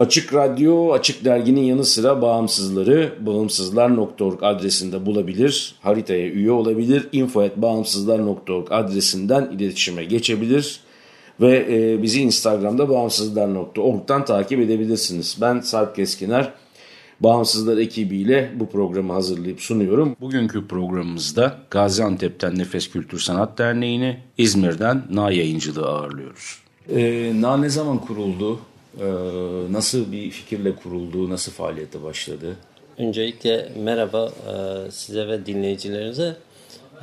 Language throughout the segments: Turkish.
Açık Radyo, Açık Dergi'nin yanı sıra bağımsızları bağımsızlar.org adresinde bulabilir, haritaya üye olabilir, info.bağımsızlar.org adresinden iletişime geçebilir ve e, bizi Instagram'da bağımsızlar.org'dan takip edebilirsiniz. Ben Sarp Keskiner, Bağımsızlar ekibiyle bu programı hazırlayıp sunuyorum. Bugünkü programımızda Gaziantep'ten Nefes Kültür Sanat Derneği'ni, İzmir'den Na Yayıncılığı ağırlıyoruz. E, Na ne zaman kuruldu? Ee, nasıl bir fikirle kuruldu, nasıl faaliyete başladı? Öncelikle merhaba e, size ve dinleyicilerinize.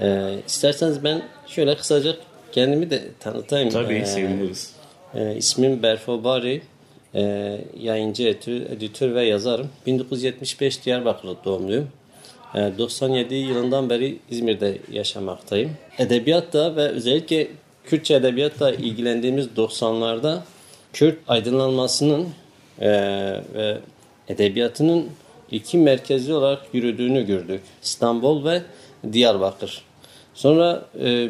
E, isterseniz ben şöyle kısaca kendimi de tanıtayım. Tabii ee, seviniriz. E, ismim Berfo Bari. E, yayıncı, editör ve yazarım. 1975 Diyarbakır doğumluyum. E, 97 yılından beri İzmir'de yaşamaktayım. Edebiyatta ve özellikle Kürtçe edebiyatla ilgilendiğimiz 90'larda Kürt aydınlanmasının e, ve edebiyatının iki merkezi olarak yürüdüğünü gördük. İstanbul ve Diyarbakır. Sonra e,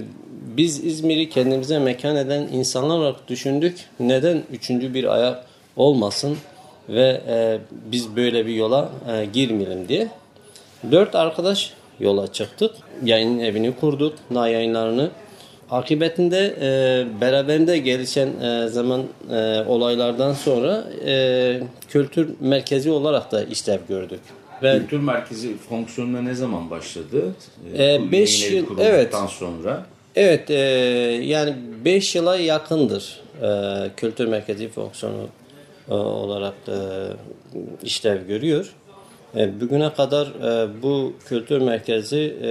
biz İzmir'i kendimize mekan eden insanlar olarak düşündük. Neden üçüncü bir ayak olmasın ve e, biz böyle bir yola e, girmeyelim diye. Dört arkadaş yola çıktık. Yayın evini kurduk. Na yayınlarını Akibetinde e, beraberinde gelişen e, zaman e, olaylardan sonra e, kültür merkezi olarak da işlev gördük. Ve, kültür merkezi fonksiyonuna ne zaman başladı? 5 e, yıl evet. sonra. Evet e, yani 5 yıla yakındır e, kültür merkezi fonksiyonu e, olarak e, işlev görüyor. E, bugüne kadar e, bu kültür merkezi e,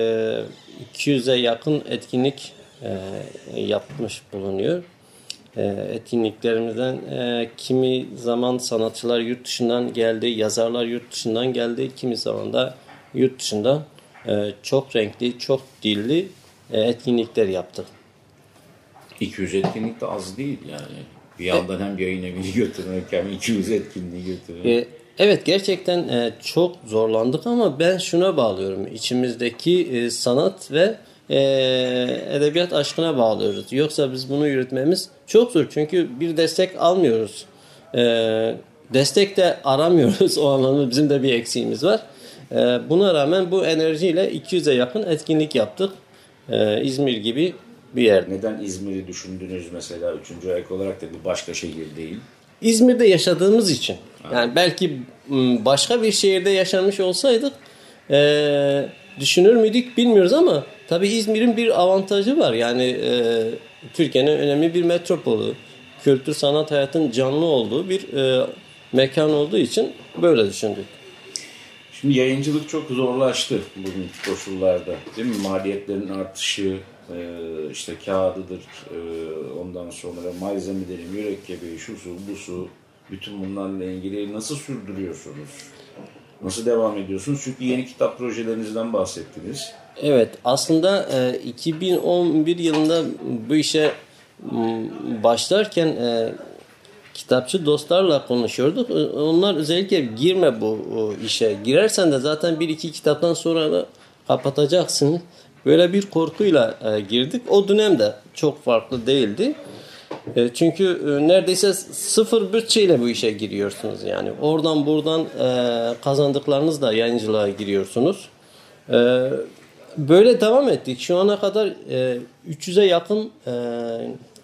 200'e yakın etkinlik e, yapmış bulunuyor. E, etkinliklerimizden e, kimi zaman sanatçılar yurt dışından geldi, yazarlar yurt dışından geldi, kimi zaman da yurt dışında e, çok renkli, çok dilli e, etkinlikler yaptık. 200 etkinlik de az değil yani. Bir yandan hem yayın evini götürmek hem 200 etkinliği götürmek. E, evet gerçekten e, çok zorlandık ama ben şuna bağlıyorum. İçimizdeki e, sanat ve e, edebiyat aşkına bağlıyoruz. Yoksa biz bunu yürütmemiz çok zor. Çünkü bir destek almıyoruz. E, destek de aramıyoruz. O anlamda bizim de bir eksiğimiz var. E, buna rağmen bu enerjiyle 200'e yakın etkinlik yaptık. E, İzmir gibi bir yer. Neden İzmir'i düşündünüz mesela üçüncü ayak olarak da bir başka şehir değil? İzmir'de yaşadığımız için. Yani belki başka bir şehirde yaşamış olsaydık e, düşünür müydük bilmiyoruz ama Tabi İzmir'in bir avantajı var. Yani e, Türkiye'nin önemli bir metropolü. Kültür sanat hayatın canlı olduğu bir e, mekan olduğu için böyle düşündük. Şimdi yayıncılık çok zorlaştı bugün koşullarda. Değil mi? Maliyetlerin artışı, e, işte kağıdıdır, e, ondan sonra malzemeleri, mürekkebi, şu su, bu su, bütün bunlarla ilgili nasıl sürdürüyorsunuz? Nasıl devam ediyorsunuz? Çünkü yeni kitap projelerinizden bahsettiniz. Evet aslında e, 2011 yılında bu işe başlarken e, kitapçı dostlarla konuşuyorduk. Onlar özellikle girme bu işe. Girersen de zaten bir iki kitaptan sonra da kapatacaksın. Böyle bir korkuyla e, girdik. O dönemde çok farklı değildi. E, çünkü e, neredeyse sıfır bütçeyle bu işe giriyorsunuz. Yani oradan buradan e, kazandıklarınızla yayıncılığa giriyorsunuz. Böyle devam ettik. Şu ana kadar e, 300'e yakın e,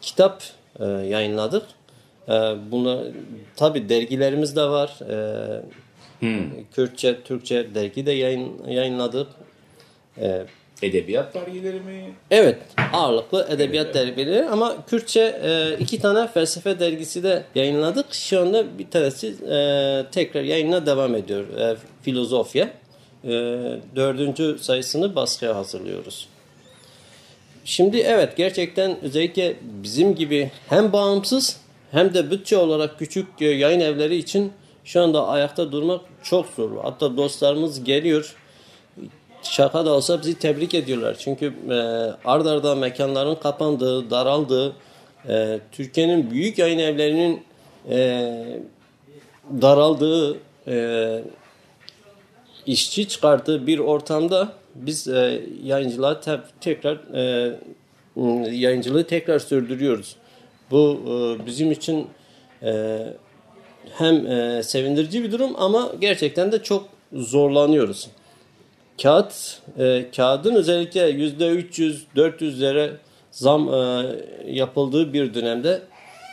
kitap e, yayınladık. E, buna tabi dergilerimiz de var. E, Kürtçe, Türkçe dergi de yayın, yayınladık. E, Edebiyat dergileri mi? Evet, ağırlıklı edebiyat dergileri ama Kürtçe e, iki tane felsefe dergisi de yayınladık. Şu anda bir tanesi e, tekrar yayına devam ediyor. E, Filozofya. E, dördüncü sayısını baskıya hazırlıyoruz. Şimdi evet gerçekten özellikle bizim gibi hem bağımsız hem de bütçe olarak küçük e, yayın evleri için şu anda ayakta durmak çok zor. Hatta dostlarımız geliyor şaka da olsa bizi tebrik ediyorlar. Çünkü e, ard arda mekanların kapandığı, daraldığı, e, Türkiye'nin büyük yayın evlerinin e, daraldığı, e, işçi çıkarttığı bir ortamda biz e, yayıncılığa te- tekrar e, yayıncılığı tekrar sürdürüyoruz. Bu e, bizim için e, hem e, sevindirici bir durum ama gerçekten de çok zorlanıyoruz. Kağıt, e, kağıdın özellikle yüzde 300, 400'lere zam e, yapıldığı bir dönemde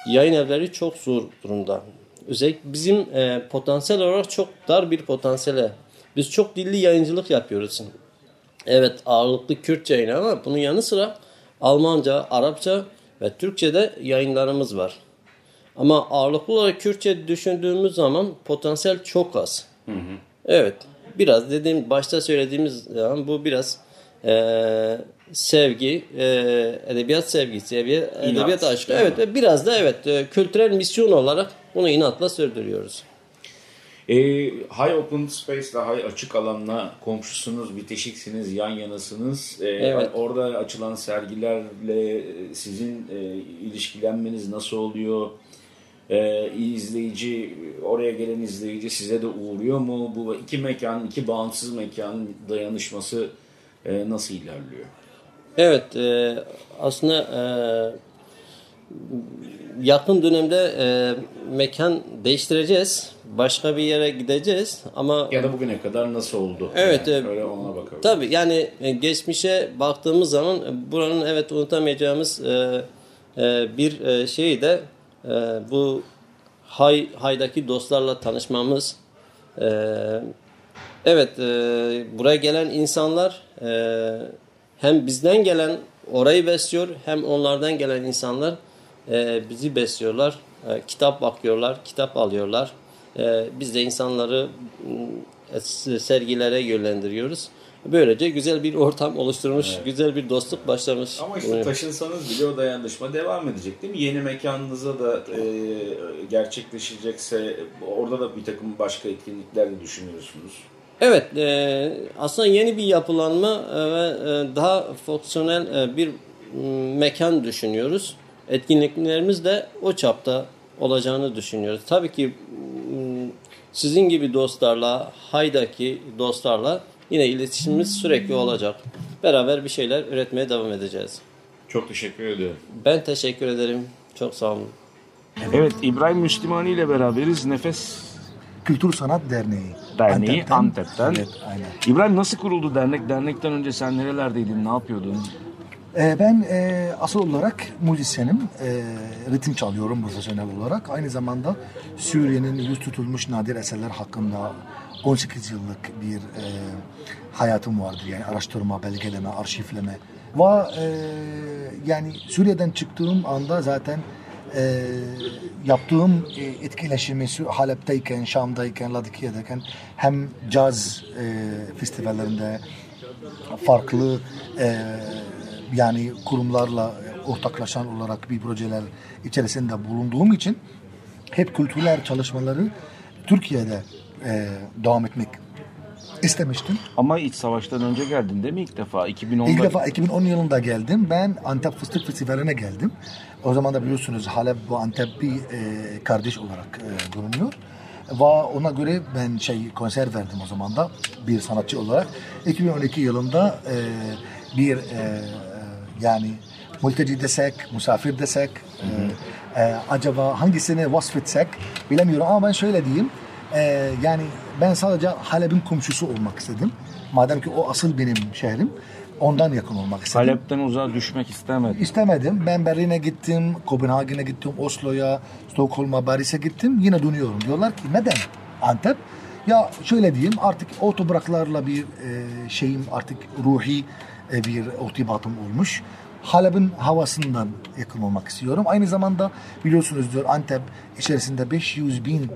yayın evleri çok zor durumda. Özellikle bizim e, potansiyel olarak çok dar bir potansiyele. Biz çok dilli yayıncılık yapıyoruz. Evet ağırlıklı Kürtçe yayın ama bunun yanı sıra Almanca, Arapça ve Türkçe'de yayınlarımız var. Ama ağırlıklı olarak Kürtçe düşündüğümüz zaman potansiyel çok az. Evet. Biraz dediğim başta söylediğimiz zaman bu biraz eee, sevgi, eee, edebiyat sevgisi, edebiyat, edebiyat aşkı. Evet ve biraz da evet e, kültürel misyon olarak bunu inatla sürdürüyoruz. E, High Open Space'la High Açık Alan'la komşusunuz, bitişiksiniz, yan yanasınız. E, Evet. Orada açılan sergilerle sizin e, ilişkilenmeniz nasıl oluyor? E, izleyici, oraya gelen izleyici size de uğruyor mu? Bu iki mekan, iki bağımsız mekanın dayanışması e, nasıl ilerliyor? Evet, e, aslında e, yakın dönemde e, mekan değiştireceğiz. Başka bir yere gideceğiz ama Ya da bugüne kadar nasıl oldu? Evet, Yani e, öyle ona bakalım. tabii yani e, geçmişe baktığımız zaman e, buranın evet unutamayacağımız e, e, bir e, şey de e, bu Hay Hay'daki dostlarla tanışmamız. E, evet, e, buraya gelen insanlar e, hem bizden gelen orayı besliyor hem onlardan gelen insanlar e, bizi besliyorlar. E, kitap bakıyorlar, kitap alıyorlar. E, biz de insanları m, sergilere yönlendiriyoruz. Böylece güzel bir ortam oluşturmuş, güzel bir dostluk başlamış. Ama işte bulunuyor. taşınsanız bile o dayanışma devam edecek değil mi? Yeni mekanınıza da e, gerçekleşecekse orada da bir takım başka etkinlikler de düşünüyorsunuz. Evet, e, aslında yeni bir yapılanma e, ve e, daha fonksiyonel e, bir mekan düşünüyoruz. Etkinliklerimiz de o çapta olacağını düşünüyoruz. Tabii ki m, sizin gibi dostlarla, Hay'daki dostlarla yine iletişimimiz sürekli olacak. Beraber bir şeyler üretmeye devam edeceğiz. Çok teşekkür ediyorum. Ben teşekkür ederim. Çok sağ olun. Evet İbrahim Müslümani ile beraberiz. Nefes Kültür Sanat Derneği. Derneği Antep'ten. Evet, aynen. İbrahim nasıl kuruldu dernek? Dernekten önce sen nerelerdeydin? Ne yapıyordun? Ee, ben e, asıl olarak müzisyenim. E, ritim çalıyorum profesyonel olarak. Aynı zamanda Suriye'nin yüz tutulmuş nadir eserler hakkında 18 yıllık bir e, hayatım vardır. Yani araştırma, belgeleme, arşivleme. Ve e, yani Suriye'den çıktığım anda zaten yaptığım etkileşimi Halep'teyken, Şam'dayken, Ladikiye'deyken hem caz festivallerinde farklı e, yani kurumlarla ortaklaşan olarak bir projeler içerisinde bulunduğum için hep kültürel çalışmaları Türkiye'de e, devam etmek istemiştim. Ama iç savaştan önce geldin değil mi ilk defa? 2010'da. İlk defa 2010 yılında geldim. Ben Antep Fıstık Festivali'ne geldim. O zaman da biliyorsunuz Halep bu Antep bir e, kardeş olarak e, bulunuyor. Ve ona göre ben şey konser verdim o zaman da bir sanatçı olarak. 2012 yılında e, bir e, yani mülteci desek, misafir desek, e, e, acaba hangisini vasfetsek bilemiyorum ama ben şöyle diyeyim. E, yani ben sadece Halep'in komşusu olmak istedim. Madem ki o asıl benim şehrim. Ondan yakın olmak istedim. Halep'ten uzağa düşmek istemedim. İstemedim. Ben Berlin'e gittim, Kopenhagen'e gittim, Oslo'ya, Stockholm'a, Paris'e gittim. Yine dönüyorum. Diyorlar ki neden Antep? Ya şöyle diyeyim artık o topraklarla bir e, şeyim artık ruhi bir irtibatım olmuş. Halep'in havasından yakın olmak istiyorum. Aynı zamanda biliyorsunuzdur Antep içerisinde 500 bin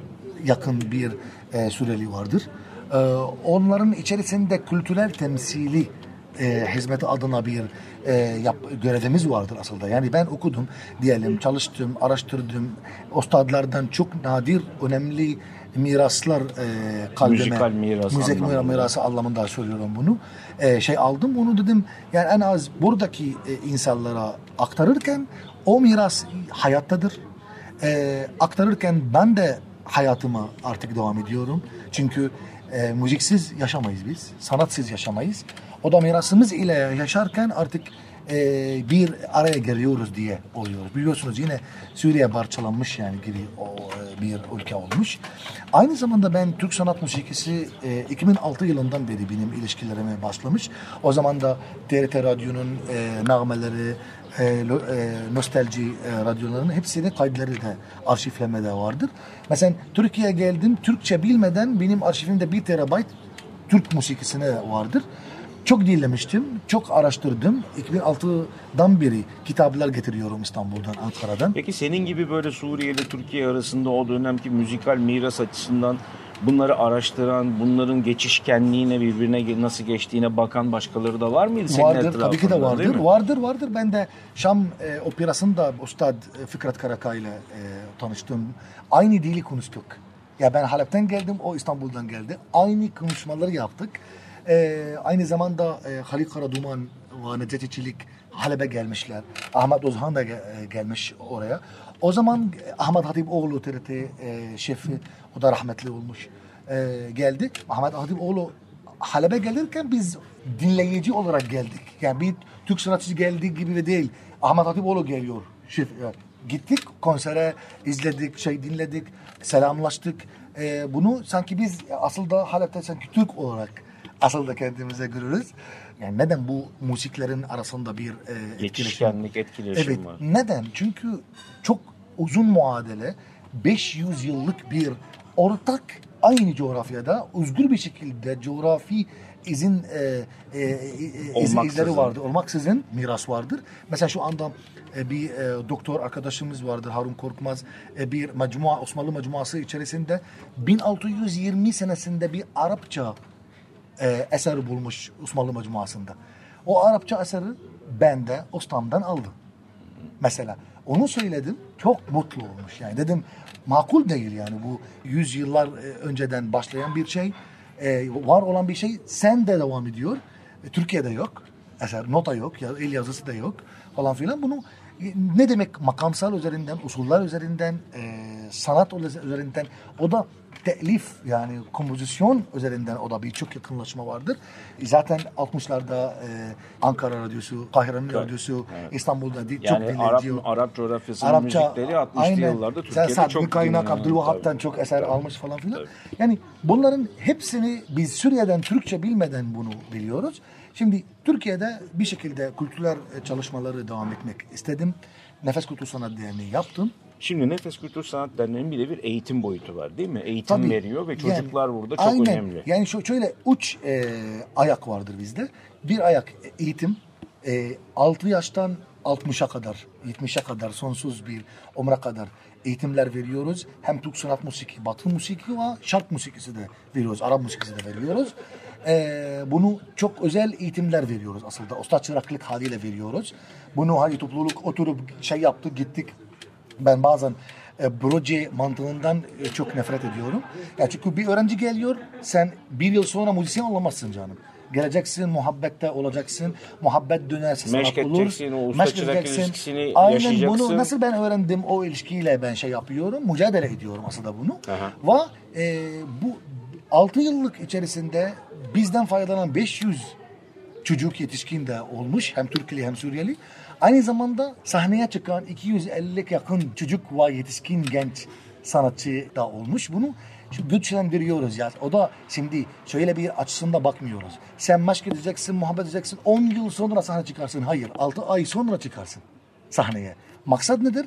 yakın bir e, Suriyeli vardır. E, onların içerisinde kültürel temsili e, hizmeti adına bir e, yap, görevimiz vardır aslında. Yani ben okudum diyelim, çalıştım, araştırdım. Ustadlardan çok nadir, önemli miraslar e, kalbime. Müzikal miras Müzik anlamında. mirası anlamında söylüyorum bunu. E, şey aldım onu dedim yani en az buradaki e, insanlara aktarırken o miras hayattadır. E, aktarırken ben de hayatıma artık devam ediyorum. Çünkü e, müziksiz yaşamayız biz. Sanatsız yaşamayız. O da mirasımız ile yaşarken artık e, bir araya geliyoruz diye oluyoruz. Biliyorsunuz yine Suriye parçalanmış yani gibi o, e, bir ülke olmuş. Aynı zamanda ben Türk sanat musikisi e, 2006 yılından beri benim ilişkilerime başlamış. O zaman da TRT Radyo'nun e, nağmeleri, e, e, nostalji e, radyolarının hepsinin kayıtları da arşivlemede vardır. Mesela Türkiye'ye geldim. Türkçe bilmeden benim arşivimde 1 terabayt Türk musikisine vardır. Çok dinlemiştim, çok araştırdım. 2006'dan beri kitaplar getiriyorum İstanbul'dan, Ankara'dan. Peki senin gibi böyle Suriye ile Türkiye arasında o dönemki müzikal miras açısından bunları araştıran, bunların geçişkenliğine birbirine nasıl geçtiğine bakan başkaları da var mıydı senin Vardır, tabii ki de vardır. Vardır, vardır. Ben de Şam e, operasında Ustad e, Fikret Karakay ile e, tanıştım. Aynı dili konuştuk. Ya ben Halep'ten geldim, o İstanbul'dan geldi. Aynı konuşmaları yaptık. E, aynı zamanda e, Halil Karaduman ve Necati Çelik Halep'e gelmişler. Ahmet Ozhan da ge- e, gelmiş oraya. O zaman e, Ahmet Hatipoğlu TRT e, şefi, o da rahmetli olmuş. E, geldi. Ahmet Hatipoğlu Halep'e gelirken biz dinleyici olarak geldik. Yani bir Türk sanatçısı geldiği gibi de değil. Ahmet Hatipoğlu geliyor. Şef, yani gittik konsere izledik, şey dinledik, selamlaştık. Ee, bunu sanki biz asıl da Halep'te sanki Türk olarak asıl da kendimize görürüz. Yani neden bu müziklerin arasında bir e, etkileşim Geçişkenlik, etkileşim Evet. var. Neden? Çünkü çok uzun muadele 500 yıllık bir ortak aynı coğrafyada özgür bir şekilde coğrafi izin e, e, e, izin izleri vardır. Olmaksızın miras vardır. Mesela şu anda e, bir e, doktor arkadaşımız vardır Harun Korkmaz. E, bir mecmua Osmanlı mecmuası içerisinde 1620 senesinde bir Arapça e, eser bulmuş Osmanlı mecmuasında. O Arapça eseri ben de ustamdan aldım. Mesela onu söyledim çok mutlu olmuş yani dedim makul değil yani bu yüzyıllar e, önceden başlayan bir şey e, var olan bir şey sen de devam ediyor E, Türkiye'de yok eser nota yok ya el yazısı da yok falan filan bunu e, ne demek makamsal üzerinden usuller üzerinden e, sanat üzerinden o da telif yani kompozisyon üzerinden o da birçok yakınlaşma vardır. Zaten 60'larda e, Ankara Radyosu, Kahire'nin Radyosu, İstanbul'da değil, Yani çok Arap, dinleyici. Arap coğrafyasının müzikleri 60'lı aynen. yıllarda Sen Türkiye'de Saad çok Kaynak, Abdülvahap'tan çok eser Tabii. almış falan filan. Tabii. Yani bunların hepsini biz Suriye'den Türkçe bilmeden bunu biliyoruz. Şimdi Türkiye'de bir şekilde kültürel e, çalışmaları devam etmek istedim. Nefes Kültür Sanat Derneği yaptım. Şimdi Nefes Kültür Sanat Derneği'nin bir de bir eğitim boyutu var değil mi? Eğitim Tabii. veriyor ve Yani- çocuklar burada çok aynen. önemli. Yani şöyle uç e, ayak vardır bizde. Bir ayak eğitim. E, 6 yaştan 60'a kadar, 70'e kadar sonsuz bir umre kadar eğitimler veriyoruz. Hem Türk sanat musiki, batı musiki ve şark musikisi de veriyoruz. Arap musikisi de veriyoruz. E, bunu çok özel eğitimler veriyoruz aslında. Usta çıraklık haliyle veriyoruz. Bunu hani topluluk oturup şey yaptık gittik ben bazen e, proje mantığından e, çok nefret ediyorum. Ya çünkü bir öğrenci geliyor, sen bir yıl sonra müzisyen olamazsın canım. Geleceksin, muhabbette olacaksın, muhabbet dönerse sanat olur. o usta Meşk çırak edeceksin. ilişkisini Aynen bunu nasıl ben öğrendim o ilişkiyle ben şey yapıyorum, mücadele ediyorum aslında bunu. Ve e, bu 6 yıllık içerisinde bizden faydalanan 500 çocuk yetişkin de olmuş. Hem Türkli hem Suriyeli. Aynı zamanda sahneye çıkan 250 yakın çocuk ve yetişkin genç sanatçı da olmuş. Bunu şu güçlendiriyoruz ya. O da şimdi şöyle bir açısında bakmıyoruz. Sen maç gideceksin, muhabbet edeceksin. 10 yıl sonra sahne çıkarsın. Hayır. 6 ay sonra çıkarsın sahneye. Maksat nedir?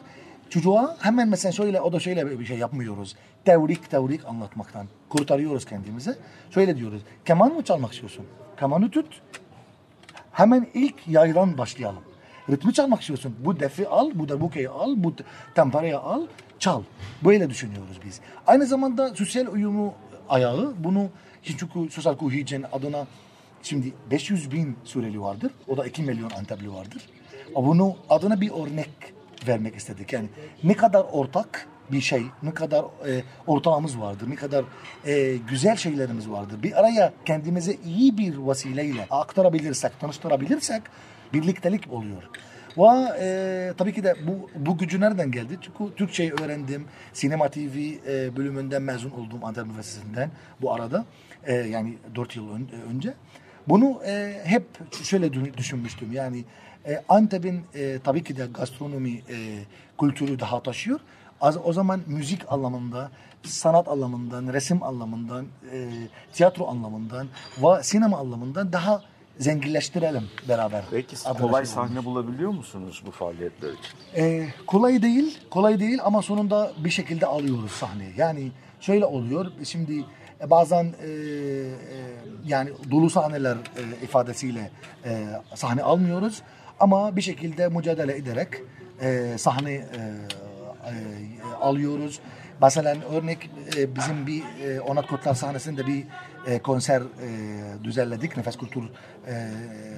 Çocuğa hemen mesela şöyle o da şöyle bir şey yapmıyoruz. Tevrik tevrik anlatmaktan kurtarıyoruz kendimizi. Şöyle diyoruz. Keman mı çalmak istiyorsun? Kemanı tut. Hemen ilk yaydan başlayalım. Ritmi çalmak istiyorsun. Bu defi al, bu darbukeyi al, bu temperayı al, çal. Böyle düşünüyoruz biz. Aynı zamanda sosyal uyumu ayağı bunu çünkü sosyal kuhicen adına şimdi 500 bin Suriyeli vardır. O da 2 milyon Antepli vardır. Bunu adına bir örnek vermek istedik. Yani ne kadar ortak bir şey, ne kadar e, ortağımız vardır, ne kadar e, güzel şeylerimiz vardır. Bir araya kendimize iyi bir vesileyle aktarabilirsek, tanıştırabilirsek birliktelik oluyor. Ve e, tabii ki de bu, bu gücü nereden geldi? Çünkü Türkçeyi öğrendim. Sinema TV e, bölümünden mezun oldum Antep Üniversitesi'nden bu arada. E, yani 4 yıl ön- önce. Bunu e, hep şöyle dü- düşünmüştüm. Yani e, Antep'in e, tabii ki de gastronomi e, kültürü daha taşıyor. Az, o zaman müzik anlamında, sanat anlamından, resim anlamından, e, tiyatro anlamından ve sinema anlamından daha zenginleştirelim beraber. Peki kolay sahne bulabiliyor musunuz bu faaliyetler için? ee, kolay değil, kolay değil ama sonunda bir şekilde alıyoruz sahneye. Yani şöyle oluyor, şimdi e, bazen e, e, yani dolu sahneler e, ifadesiyle e, sahne almıyoruz ama bir şekilde mücadele ederek e, sahne e, e, alıyoruz. Mesela örnek e, bizim bir e, Onat Kotlar sahnesinde bir e, konser e, düzenledik. Nefes Kültür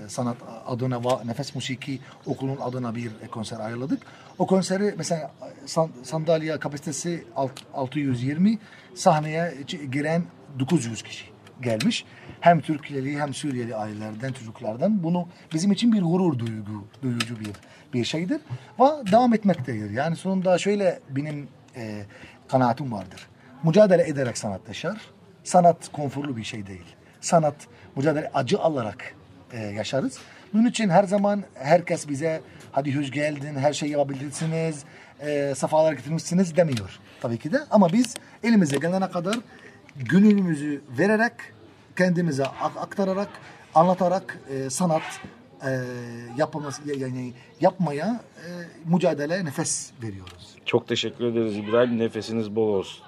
Sanat adına ve Nefes Musiki Okulu'nun adına bir konser ayarladık. O konseri mesela san- sandalye kapasitesi alt- 620 sahneye giren 900 kişi gelmiş. Hem Türkiye'li hem Suriyeli ailelerden, çocuklardan. Bunu bizim için bir gurur duygu, duyucu bir bir şeydir. Ve devam etmektedir. Yani sonunda şöyle benim e, kanaatim vardır. Mücadele ederek sanat yaşar. Sanat konforlu bir şey değil. Sanat mücadele acı alarak e, yaşarız. Bunun için her zaman herkes bize hadi hoş geldin, her şeyi yapabilirsiniz, e, safalar getirmişsiniz demiyor tabii ki de. Ama biz elimize gelene kadar gönlümüzü vererek, kendimize ak- aktararak, anlatarak e, sanat e, yani yapmaya e, mücadele nefes veriyoruz. Çok teşekkür ederiz İbrahim. Nefesiniz bol olsun.